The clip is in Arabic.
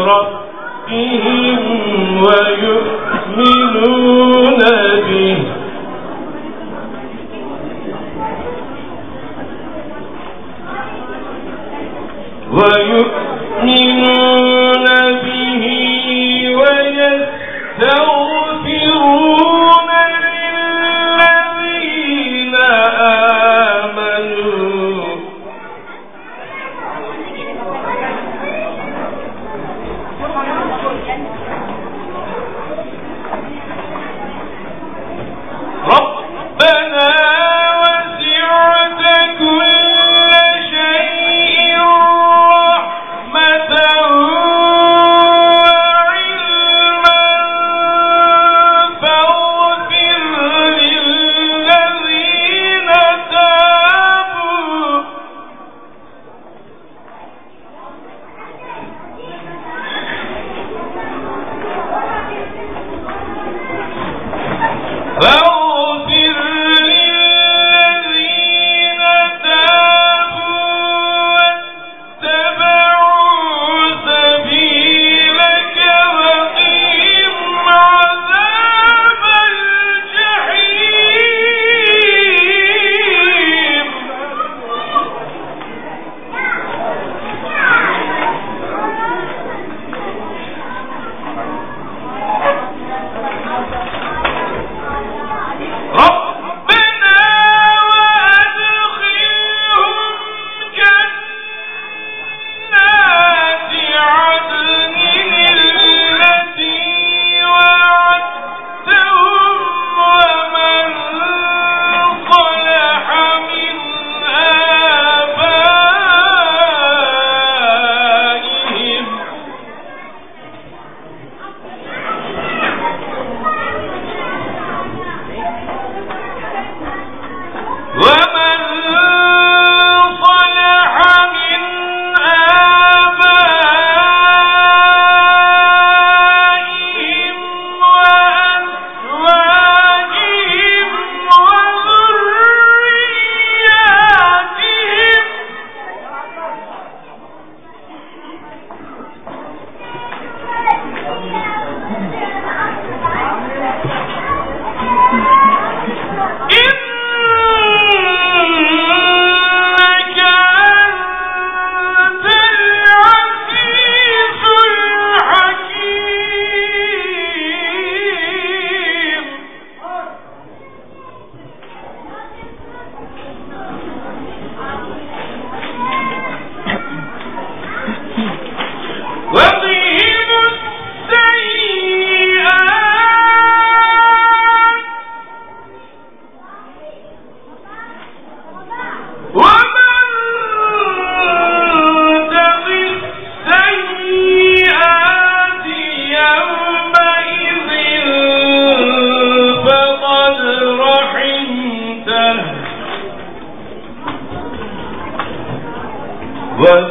بحمد ربهم ويؤمنون به. ويؤمنون به ويستغفرون verse